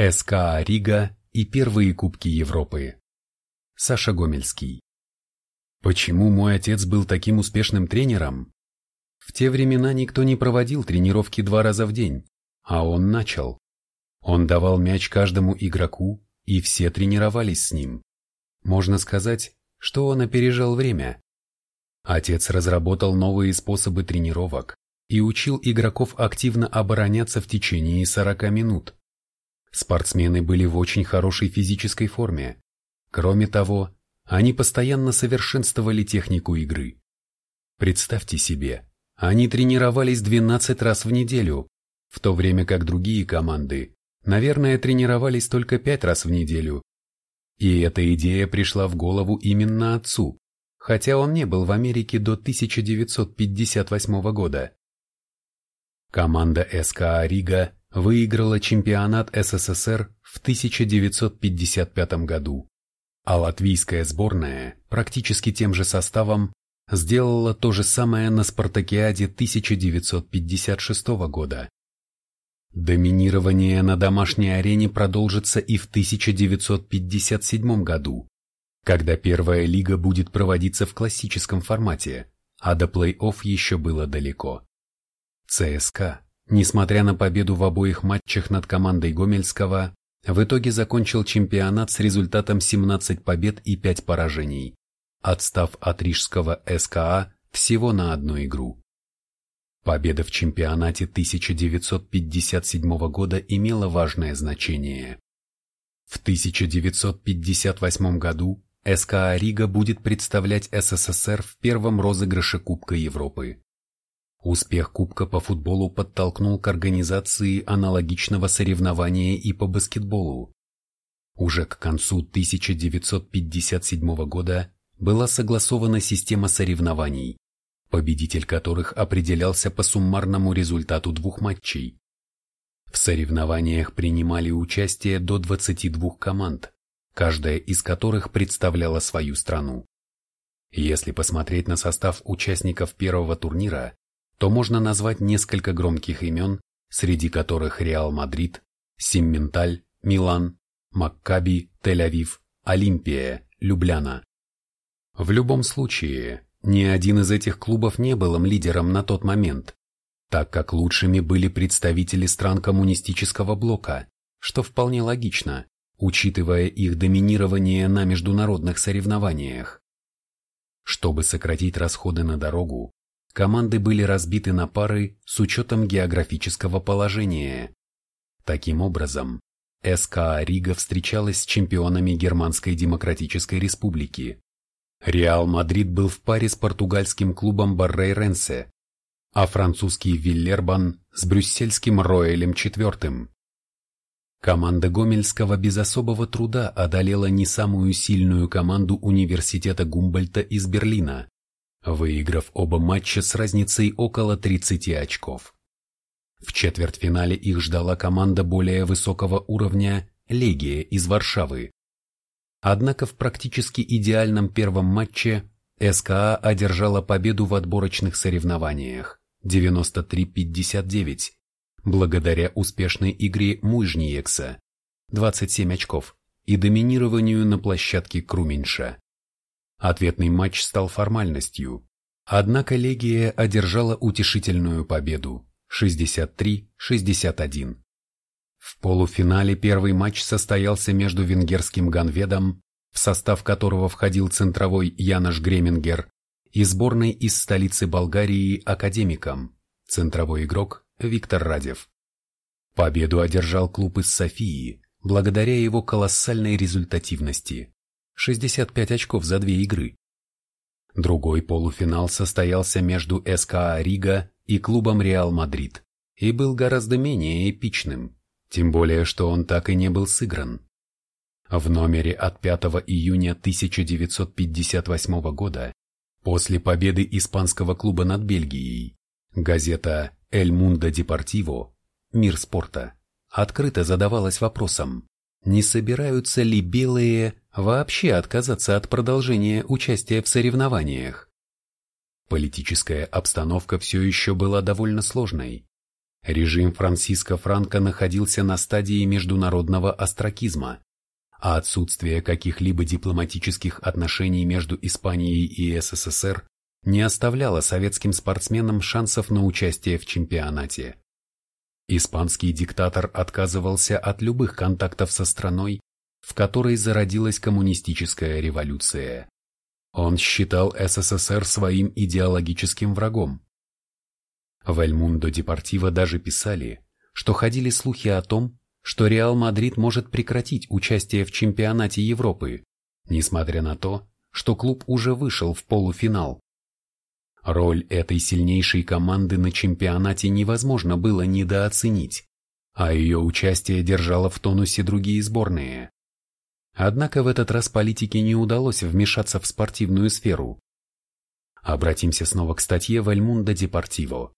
СКА Рига и первые Кубки Европы. Саша Гомельский. Почему мой отец был таким успешным тренером? В те времена никто не проводил тренировки два раза в день, а он начал. Он давал мяч каждому игроку, и все тренировались с ним. Можно сказать, что он опережал время. Отец разработал новые способы тренировок и учил игроков активно обороняться в течение 40 минут. Спортсмены были в очень хорошей физической форме. Кроме того, они постоянно совершенствовали технику игры. Представьте себе, они тренировались 12 раз в неделю, в то время как другие команды, наверное, тренировались только 5 раз в неделю. И эта идея пришла в голову именно отцу, хотя он не был в Америке до 1958 года. Команда СКА Рига выиграла чемпионат СССР в 1955 году, а латвийская сборная практически тем же составом сделала то же самое на Спартакиаде 1956 года. Доминирование на домашней арене продолжится и в 1957 году, когда первая лига будет проводиться в классическом формате, а до плей-офф еще было далеко. ЦСКА несмотря на победу в обоих матчах над командой Гомельского, в итоге закончил чемпионат с результатом 17 побед и 5 поражений, отстав от рижского СКА всего на одну игру. Победа в чемпионате 1957 года имела важное значение. В 1958 году СКА Рига будет представлять СССР в первом розыгрыше Кубка Европы. Успех Кубка по футболу подтолкнул к организации аналогичного соревнования и по баскетболу. Уже к концу 1957 года была согласована система соревнований, победитель которых определялся по суммарному результату двух матчей. В соревнованиях принимали участие до 22 команд, каждая из которых представляла свою страну. Если посмотреть на состав участников первого турнира, то можно назвать несколько громких имен, среди которых Реал Мадрид, Симменталь, Милан, Маккаби, Тель-Авив, Олимпия, Любляна. В любом случае, ни один из этих клубов не был явным лидером на тот момент, так как лучшими были представители стран коммунистического блока, что вполне логично, учитывая их доминирование на международных соревнованиях. Чтобы сократить расходы на дорогу, команды были разбиты на пары с учетом географического положения. Таким образом, СКА Рига встречалась с чемпионами Германской Демократической Республики. Реал Мадрид был в паре с португальским клубом Баррейренсе, а французский Виллербан с брюссельским Роэлем IV. Команда Гомельского без особого труда одолела не самую сильную команду университета Гумбольта из Берлина, выиграв оба матча с разницей около 30 очков. В четвертьфинале их ждала команда более высокого уровня «Легия» из Варшавы. Однако в практически идеальном первом матче СКА одержала победу в отборочных соревнованиях 93-59 благодаря успешной игре Мужниекса 27 очков и доминированию на площадке Круменьша. Ответный матч стал формальностью, однако Легия одержала утешительную победу 63-61. В полуфинале первый матч состоялся между венгерским Ганведом, в состав которого входил центровой Янош Гремингер, и сборной из столицы Болгарии Академиком, центровой игрок Виктор Радев. Победу одержал клуб из Софии, благодаря его колоссальной результативности. 65 очков за две игры. Другой полуфинал состоялся между СКА Рига и клубом Реал Мадрид и был гораздо менее эпичным, тем более что он так и не был сыгран. В номере от 5 июня 1958 года, после победы испанского клуба над Бельгией, газета «Эль Мундо Депортиво» «Мир спорта» открыто задавалась вопросом, не собираются ли белые вообще отказаться от продолжения участия в соревнованиях. Политическая обстановка все еще была довольно сложной. режим Франциско Франко находился на стадии международного остракизма, а отсутствие каких-либо дипломатических отношений между Испанией и СССР не оставляло советским спортсменам шансов на участие в чемпионате. Испанский диктатор отказывался от любых контактов со страной, в которой зародилась коммунистическая революция. Он считал СССР своим идеологическим врагом. В Эльмундо Депортиво даже писали, что ходили слухи о том, что Реал Мадрид может прекратить участие в чемпионате Европы, несмотря на то, что клуб уже вышел в полуфинал. Роль этой сильнейшей команды на чемпионате невозможно было недооценить, а ее участие держало в тонусе другие сборные. Однако в этот раз политике не удалось вмешаться в спортивную сферу. Обратимся снова к статье в Эль Мундо Депортиво.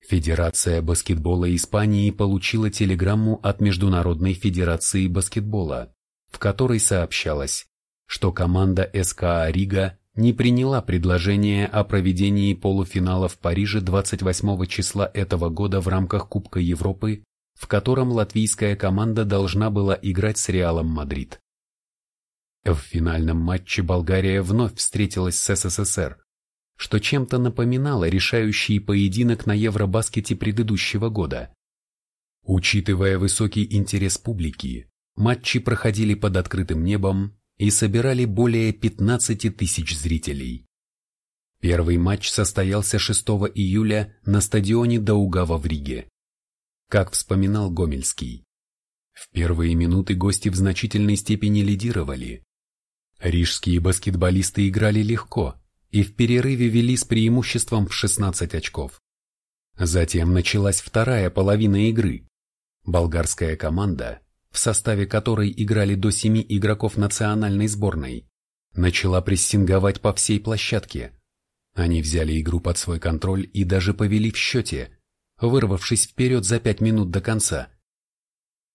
Федерация баскетбола Испании получила телеграмму от Международной федерации баскетбола, в которой сообщалось, что команда СКА Рига не приняла предложение о проведении полуфинала в Париже 28 числа этого года в рамках Кубка Европы в котором латвийская команда должна была играть с Реалом Мадрид. В финальном матче Болгария вновь встретилась с СССР, что чем-то напоминало решающий поединок на Евробаскете предыдущего года. Учитывая высокий интерес публики, матчи проходили под открытым небом и собирали более 15 тысяч зрителей. Первый матч состоялся 6 июля на стадионе Даугава в Риге как вспоминал Гомельский. В первые минуты гости в значительной степени лидировали. Рижские баскетболисты играли легко и в перерыве вели с преимуществом в 16 очков. Затем началась вторая половина игры. Болгарская команда, в составе которой играли до семи игроков национальной сборной, начала прессинговать по всей площадке. Они взяли игру под свой контроль и даже повели в счете – вырвавшись вперед за пять минут до конца.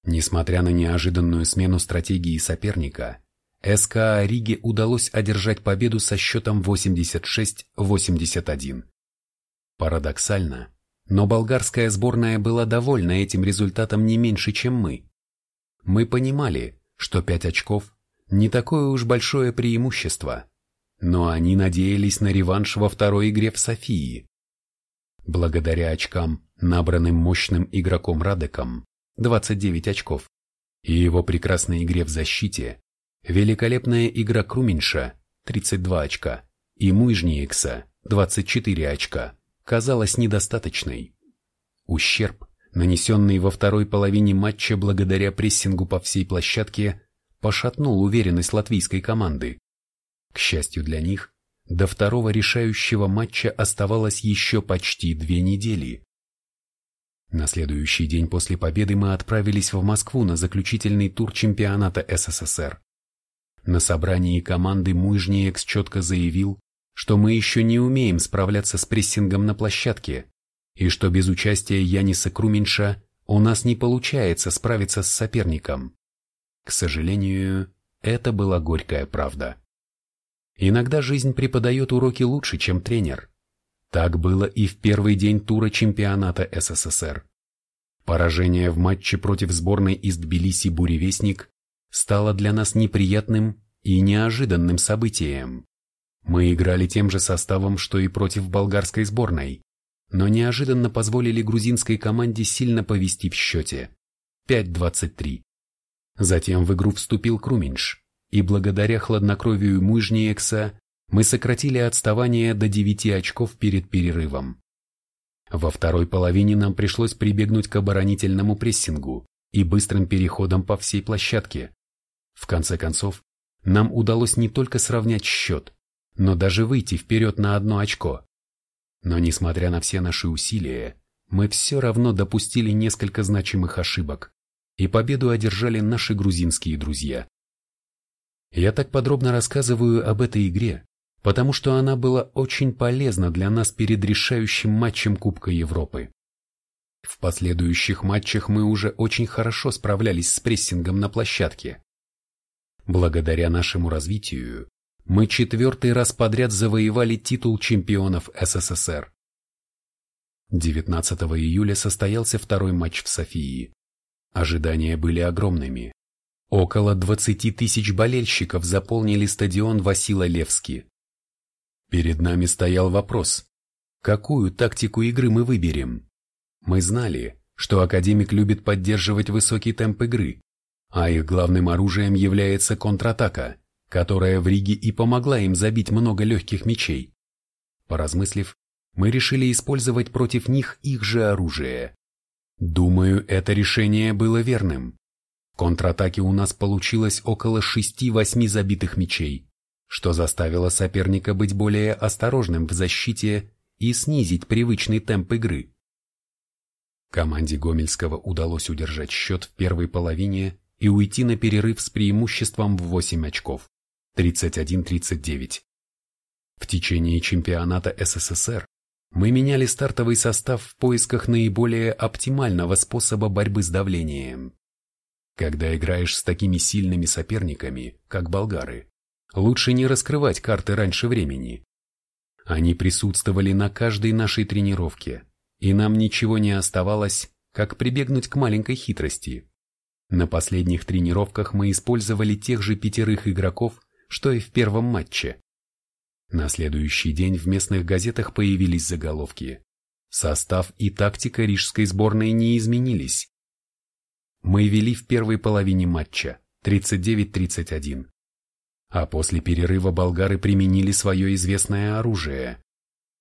Несмотря на неожиданную смену стратегии соперника, СКА Риге удалось одержать победу со счетом 86-81. Парадоксально, но болгарская сборная была довольна этим результатом не меньше, чем мы. Мы понимали, что пять очков – не такое уж большое преимущество, но они надеялись на реванш во второй игре в Софии. Благодаря очкам, набранным мощным игроком Радеком, 29 очков, и его прекрасной игре в защите, великолепная игра Круминша, 32 очка, и Муижниекса, 24 очка, казалась недостаточной. Ущерб, нанесенный во второй половине матча благодаря прессингу по всей площадке, пошатнул уверенность латвийской команды. К счастью для них, до второго решающего матча оставалось еще почти две недели. На следующий день после победы мы отправились в Москву на заключительный тур чемпионата СССР. На собрании команды Мужниекс четко заявил, что мы еще не умеем справляться с прессингом на площадке, и что без участия Яниса Круменьша у нас не получается справиться с соперником. К сожалению, это была горькая правда. Иногда жизнь преподает уроки лучше, чем тренер. Так было и в первый день тура чемпионата СССР. Поражение в матче против сборной из Тбилиси «Буревестник» стало для нас неприятным и неожиданным событием. Мы играли тем же составом, что и против болгарской сборной, но неожиданно позволили грузинской команде сильно повести в счете – 5-23. Затем в игру вступил Круминш и благодаря хладнокровию Мужниекса мы сократили отставание до 9 очков перед перерывом. Во второй половине нам пришлось прибегнуть к оборонительному прессингу и быстрым переходам по всей площадке. В конце концов, нам удалось не только сравнять счет, но даже выйти вперед на одно очко. Но несмотря на все наши усилия, мы все равно допустили несколько значимых ошибок, и победу одержали наши грузинские друзья. Я так подробно рассказываю об этой игре, потому что она была очень полезна для нас перед решающим матчем Кубка Европы. В последующих матчах мы уже очень хорошо справлялись с прессингом на площадке. Благодаря нашему развитию, мы четвертый раз подряд завоевали титул чемпионов СССР. 19 июля состоялся второй матч в Софии. Ожидания были огромными. Около 20 тысяч болельщиков заполнили стадион Васила Левски. Перед нами стоял вопрос, какую тактику игры мы выберем. Мы знали, что академик любит поддерживать высокий темп игры, а их главным оружием является контратака, которая в Риге и помогла им забить много легких мячей. Поразмыслив, мы решили использовать против них их же оружие. Думаю, это решение было верным. В контратаке у нас получилось около 6-8 забитых мячей, что заставило соперника быть более осторожным в защите и снизить привычный темп игры. Команде Гомельского удалось удержать счет в первой половине и уйти на перерыв с преимуществом в 8 очков – 31-39. В течение чемпионата СССР мы меняли стартовый состав в поисках наиболее оптимального способа борьбы с давлением. Когда играешь с такими сильными соперниками, как болгары, лучше не раскрывать карты раньше времени. Они присутствовали на каждой нашей тренировке, и нам ничего не оставалось, как прибегнуть к маленькой хитрости. На последних тренировках мы использовали тех же пятерых игроков, что и в первом матче. На следующий день в местных газетах появились заголовки. Состав и тактика рижской сборной не изменились. Мы вели в первой половине матча 39-31. А после перерыва болгары применили свое известное оружие.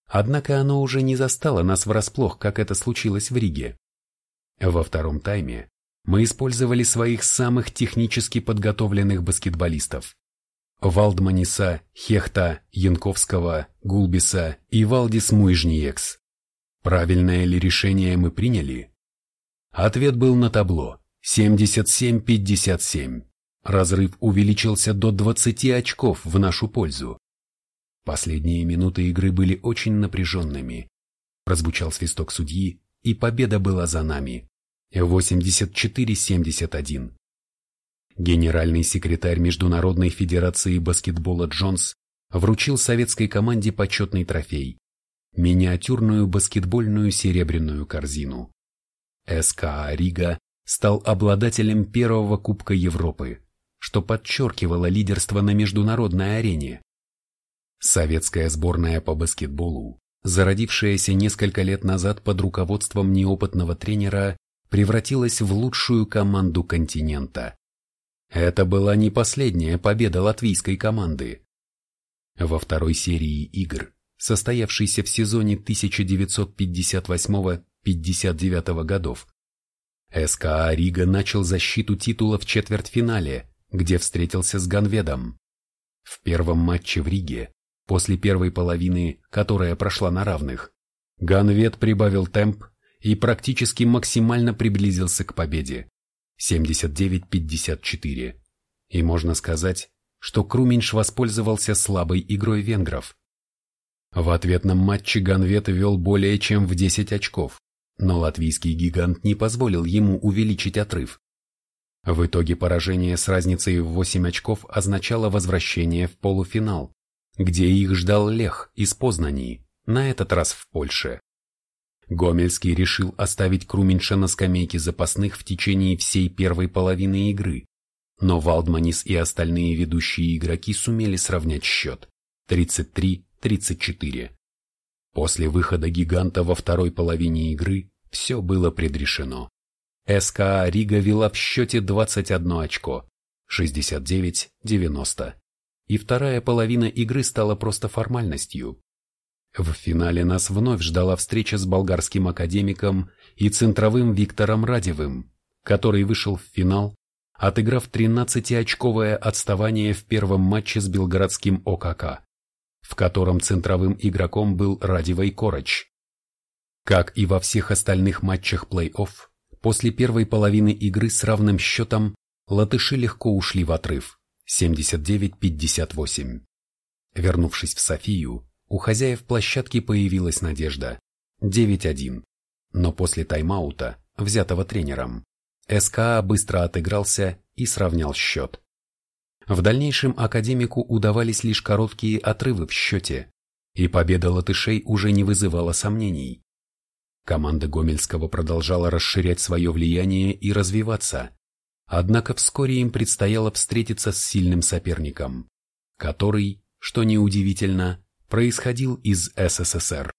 Однако оно уже не застало нас врасплох, как это случилось в Риге. Во втором тайме мы использовали своих самых технически подготовленных баскетболистов. Валдманиса, Хехта, Янковского, Гулбиса и Валдис Муйжниекс. Правильное ли решение мы приняли? Ответ был на табло 77-57. Разрыв увеличился до 20 очков в нашу пользу. Последние минуты игры были очень напряженными. Прозвучал свисток судьи, и победа была за нами. 84-71. Генеральный секретарь Международной Федерации баскетбола Джонс вручил советской команде почетный трофей – миниатюрную баскетбольную серебряную корзину. СКА Рига стал обладателем первого Кубка Европы, что подчеркивало лидерство на международной арене. Советская сборная по баскетболу, зародившаяся несколько лет назад под руководством неопытного тренера, превратилась в лучшую команду континента. Это была не последняя победа латвийской команды. Во второй серии игр, состоявшейся в сезоне 1958-59 годов, СКА Рига начал защиту титула в четвертьфинале, где встретился с Ганведом. В первом матче в Риге, после первой половины, которая прошла на равных, Ганвед прибавил темп и практически максимально приблизился к победе. 79-54. И можно сказать, что Круминш воспользовался слабой игрой венгров. В ответном матче Ганвет вел более чем в 10 очков, но латвийский гигант не позволил ему увеличить отрыв. В итоге поражение с разницей в 8 очков означало возвращение в полуфинал, где их ждал Лех из Познани, на этот раз в Польше. Гомельский решил оставить Круминша на скамейке запасных в течение всей первой половины игры, но Валдманис и остальные ведущие игроки сумели сравнять счет 33-34. После выхода гиганта во второй половине игры все было предрешено. СКА Рига вела в счете 21 очко, 69-90. И вторая половина игры стала просто формальностью. В финале нас вновь ждала встреча с болгарским академиком и центровым Виктором Радевым, который вышел в финал, отыграв 13-очковое отставание в первом матче с белградским ОКК, в котором центровым игроком был Радивой Короч. Как и во всех остальных матчах плей-офф, после первой половины игры с равным счетом латыши легко ушли в отрыв 79-58. Вернувшись в Софию, у хозяев площадки появилась надежда. 9-1. Но после тайм-аута, взятого тренером, СКА быстро отыгрался и сравнял счет. В дальнейшем академику удавались лишь короткие отрывы в счете, и победа латышей уже не вызывала сомнений. Команда Гомельского продолжала расширять свое влияние и развиваться, однако вскоре им предстояло встретиться с сильным соперником, который, что неудивительно, происходил из СССР.